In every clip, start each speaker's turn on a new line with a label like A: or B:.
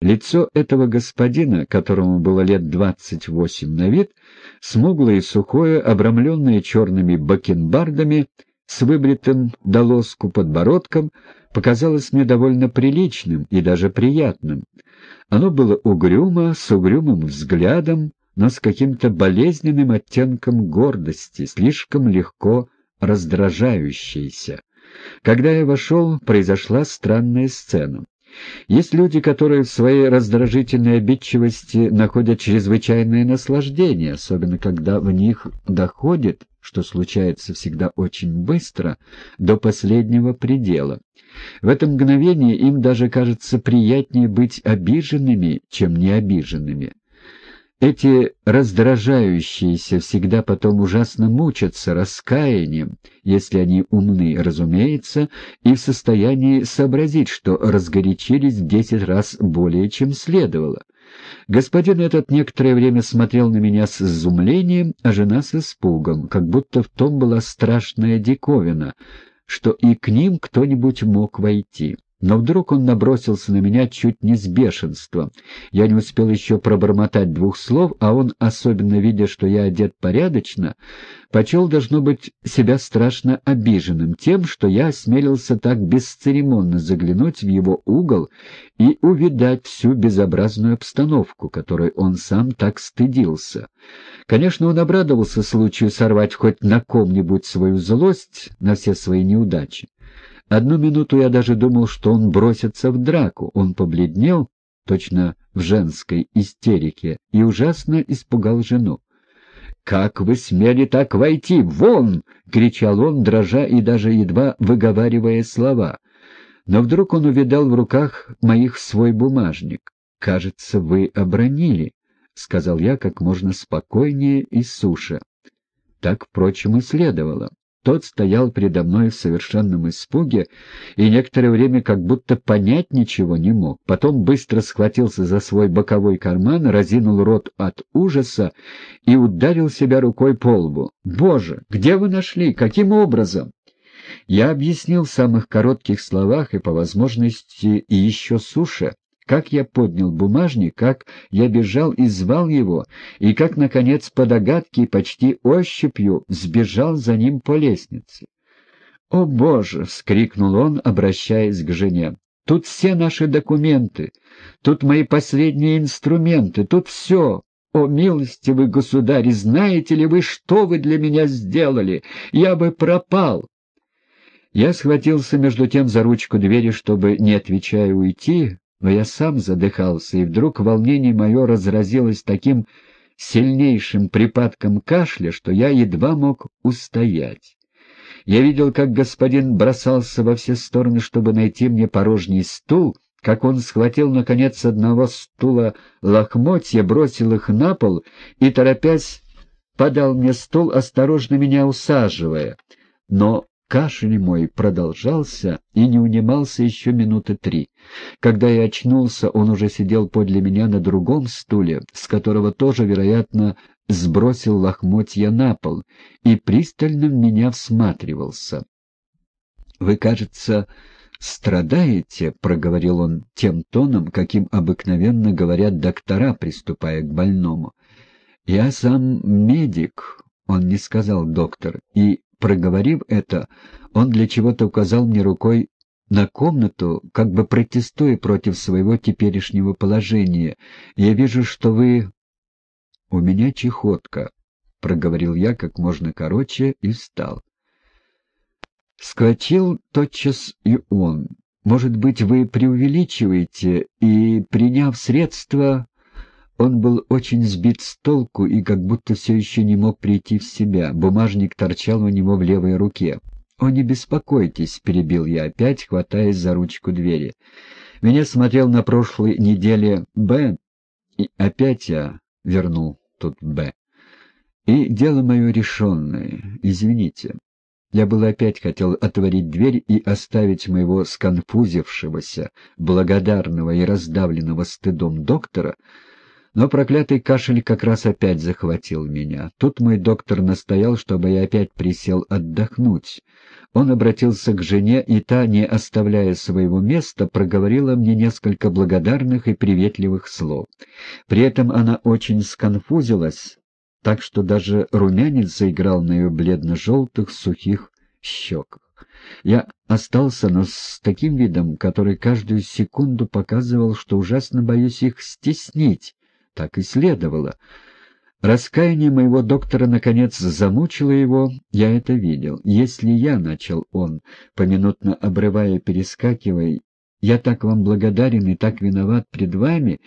A: Лицо этого господина, которому было лет двадцать восемь на вид, смуглое и сухое, обрамленное черными бакенбардами, с выбритым до лоску подбородком, показалось мне довольно приличным и даже приятным. Оно было угрюмо, с угрюмым взглядом, но с каким-то болезненным оттенком гордости, слишком легко раздражающейся. Когда я вошел, произошла странная сцена. Есть люди, которые в своей раздражительной обидчивости находят чрезвычайное наслаждение, особенно когда в них доходит, что случается всегда очень быстро, до последнего предела. В это мгновение им даже кажется приятнее быть обиженными, чем не обиженными. Эти раздражающиеся всегда потом ужасно мучатся раскаянием, если они умны, разумеется, и в состоянии сообразить, что разгорячились в десять раз более, чем следовало. Господин этот некоторое время смотрел на меня с изумлением, а жена с испугом, как будто в том была страшная диковина, что и к ним кто-нибудь мог войти. Но вдруг он набросился на меня чуть не с бешенством. Я не успел еще пробормотать двух слов, а он, особенно видя, что я одет порядочно, почел, должно быть, себя страшно обиженным тем, что я осмелился так бесцеремонно заглянуть в его угол и увидать всю безобразную обстановку, которой он сам так стыдился. Конечно, он обрадовался случаю сорвать хоть на ком-нибудь свою злость на все свои неудачи. Одну минуту я даже думал, что он бросится в драку. Он побледнел, точно в женской истерике, и ужасно испугал жену. «Как вы смели так войти? Вон!» — кричал он, дрожа и даже едва выговаривая слова. Но вдруг он увидал в руках моих свой бумажник. «Кажется, вы обронили», — сказал я как можно спокойнее и суше. Так, впрочем, и следовало. Тот стоял передо мной в совершенном испуге и некоторое время как будто понять ничего не мог. Потом быстро схватился за свой боковой карман, разинул рот от ужаса и ударил себя рукой по лбу. «Боже, где вы нашли? Каким образом?» Я объяснил в самых коротких словах и, по возможности, и еще суше, как я поднял бумажник, как я бежал и звал его, и как, наконец, по догадке почти ощупью сбежал за ним по лестнице. «О, Боже!» — вскрикнул он, обращаясь к жене. «Тут все наши документы, тут мои последние инструменты, тут все. О, милостивый государь, знаете ли вы, что вы для меня сделали? Я бы пропал!» Я схватился между тем за ручку двери, чтобы, не отвечая, уйти, но я сам задыхался, и вдруг волнение мое разразилось таким сильнейшим припадком кашля, что я едва мог устоять. Я видел, как господин бросался во все стороны, чтобы найти мне порожний стул, как он схватил, наконец, с одного стула лохмотья, бросил их на пол и, торопясь, подал мне стул, осторожно меня усаживая. Но Кашель мой продолжался и не унимался еще минуты три. Когда я очнулся, он уже сидел подле меня на другом стуле, с которого тоже, вероятно, сбросил лохмотья на пол и пристально в меня всматривался. «Вы, кажется, страдаете», — проговорил он тем тоном, каким обыкновенно говорят доктора, приступая к больному. «Я сам медик», — он не сказал доктор, — «и Проговорив это, он для чего-то указал мне рукой на комнату, как бы протестуя против своего теперешнего положения. «Я вижу, что вы...» «У меня чехотка», — проговорил я как можно короче и встал. Схватил тотчас и он. «Может быть, вы преувеличиваете, и, приняв средства, он был очень сбит с толку и как будто все еще не мог прийти в себя. Бумажник торчал у него в левой руке. «О, не беспокойтесь», — перебил я опять, хватаясь за ручку двери. Меня смотрел на прошлой неделе Б, и опять я вернул тут Б. И дело мое решенное, извините. Я было опять хотел отворить дверь и оставить моего сконфузившегося, благодарного и раздавленного стыдом доктора, Но проклятый кашель как раз опять захватил меня. Тут мой доктор настоял, чтобы я опять присел отдохнуть. Он обратился к жене, и та, не оставляя своего места, проговорила мне несколько благодарных и приветливых слов. При этом она очень сконфузилась, так что даже румянец заиграл на ее бледно-желтых сухих щеках. Я остался, но с таким видом, который каждую секунду показывал, что ужасно боюсь их стеснить, так и следовало. Раскаяние моего доктора, наконец, замучило его, я это видел. Если я, — начал он, поминутно обрывая, перескакивая, — я так вам благодарен и так виноват пред вами,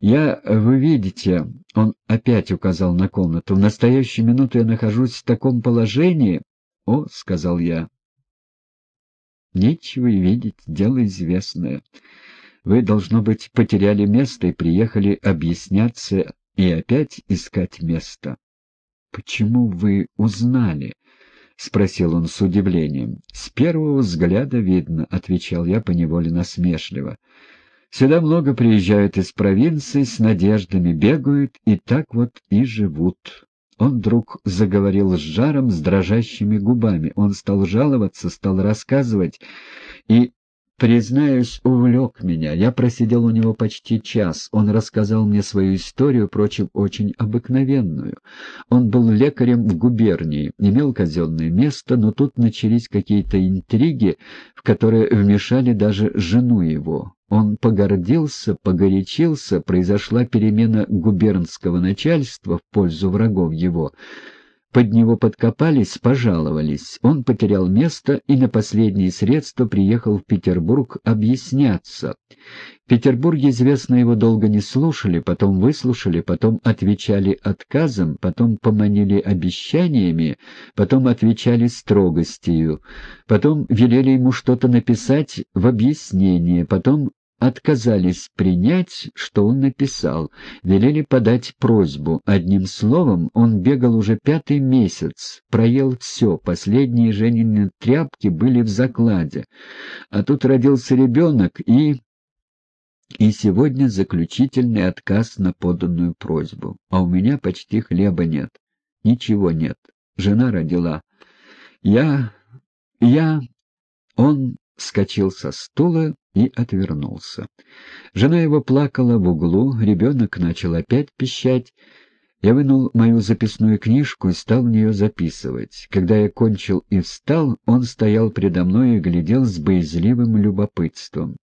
A: я, вы видите, — он опять указал на комнату, — в настоящую минуту я нахожусь в таком положении, — О, — сказал я, — нечего и видеть, дело известное. Вы, должно быть, потеряли место и приехали объясняться и опять искать место. — Почему вы узнали? — спросил он с удивлением. — С первого взгляда видно, — отвечал я поневоле насмешливо. — Сюда много приезжают из провинции, с надеждами бегают, и так вот и живут. Он вдруг заговорил с жаром, с дрожащими губами. Он стал жаловаться, стал рассказывать, и Признаюсь, увлек меня. Я просидел у него почти час. Он рассказал мне свою историю, впрочем, очень обыкновенную. Он был лекарем в губернии, имел казенное место, но тут начались какие-то интриги, в которые вмешали даже жену его. Он погордился, погорячился, произошла перемена губернского начальства в пользу врагов его — под него подкопались, пожаловались. Он потерял место и на последние средства приехал в Петербург объясняться. В Петербурге, известно, его долго не слушали, потом выслушали, потом отвечали отказом, потом поманили обещаниями, потом отвечали строгостью, потом велели ему что-то написать в объяснение, потом отказались принять, что он написал, велели подать просьбу. Одним словом, он бегал уже пятый месяц, проел все, последние Женины тряпки были в закладе. А тут родился ребенок и... И сегодня заключительный отказ на поданную просьбу. А у меня почти хлеба нет. Ничего нет. Жена родила. Я... я... Он вскочил со стула и отвернулся. Жена его плакала в углу, ребенок начал опять пищать. Я вынул мою записную книжку и стал в нее записывать. Когда я кончил и встал, он стоял предо мной и глядел с боязливым любопытством.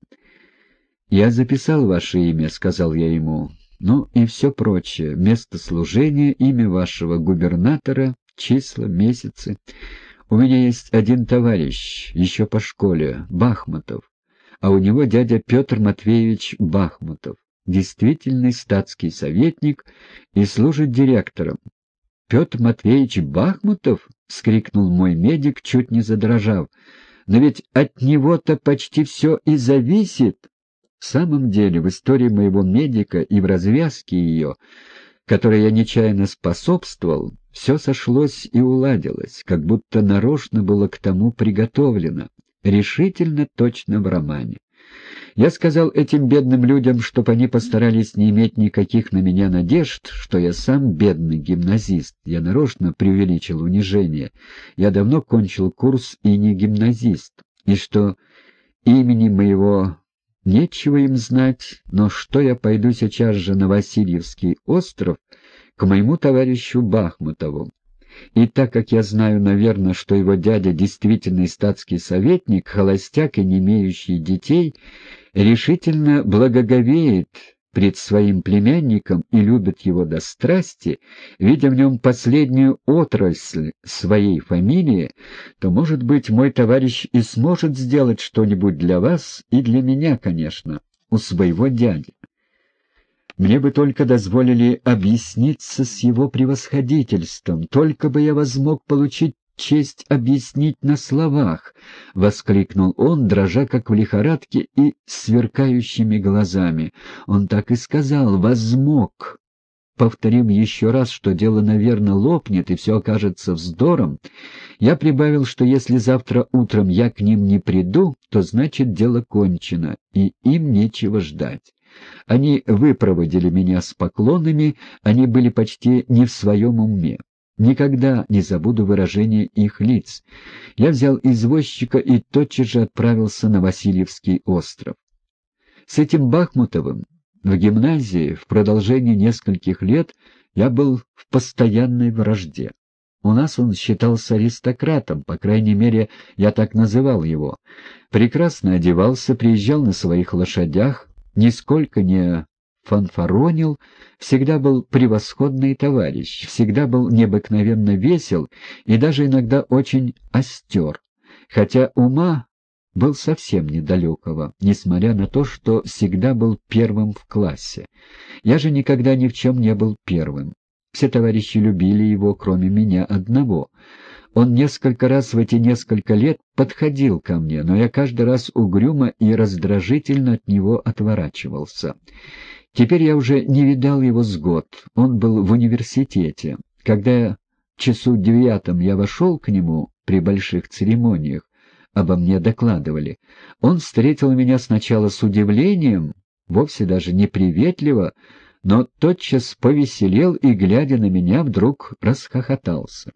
A: «Я записал ваше имя», — сказал я ему. «Ну и все прочее. Место служения, имя вашего губернатора, числа, месяцы. У меня есть один товарищ, еще по школе, Бахматов а у него дядя Петр Матвеевич Бахмутов, действительный статский советник и служит директором. «Петр Матвеевич Бахмутов?» — вскрикнул мой медик, чуть не задрожав. «Но ведь от него-то почти все и зависит!» В самом деле, в истории моего медика и в развязке ее, которой я нечаянно способствовал, все сошлось и уладилось, как будто нарочно было к тому приготовлено решительно точно в романе. Я сказал этим бедным людям, чтоб они постарались не иметь никаких на меня надежд, что я сам бедный гимназист. Я нарочно преувеличил унижение. Я давно кончил курс и не гимназист, и что имени моего нечего им знать, но что я пойду сейчас же на Васильевский остров к моему товарищу Бахмутову, и так как я знаю, наверное, что его дядя действительный статский советник, холостяк и не имеющий детей, решительно благоговеет пред своим племянником и любит его до страсти, видя в нем последнюю отрасль своей фамилии, то, может быть, мой товарищ и сможет сделать что-нибудь для вас и для меня, конечно, у своего дяди. Мне бы только дозволили объясниться с его превосходительством, только бы я возмог получить честь объяснить на словах, — воскликнул он, дрожа как в лихорадке и сверкающими глазами. Он так и сказал «возмог». Повторив еще раз, что дело, наверное, лопнет и все окажется вздором, я прибавил, что если завтра утром я к ним не приду, то значит дело кончено, и им нечего ждать. Они выпроводили меня с поклонами, они были почти не в своем уме. Никогда не забуду выражение их лиц. Я взял извозчика и тотчас же отправился на Васильевский остров. С этим Бахмутовым в гимназии в продолжении нескольких лет я был в постоянной вражде. У нас он считался аристократом, по крайней мере, я так называл его. Прекрасно одевался, приезжал на своих лошадях, нисколько не фанфаронил, всегда был превосходный товарищ, всегда был необыкновенно весел и даже иногда очень остер, хотя ума был совсем недалекого, несмотря на то, что всегда был первым в классе. Я же никогда ни в чем не был первым. Все товарищи любили его, кроме меня одного. Он несколько раз в эти несколько лет подходил ко мне, но я каждый раз угрюмо и раздражительно от него отворачивался. Теперь я уже не видал его с год, он был в университете. Когда в часу девятом я вошел к нему при больших церемониях, обо мне докладывали, он встретил меня сначала с удивлением, вовсе даже неприветливо, но тотчас повеселел и, глядя на меня, вдруг расхохотался.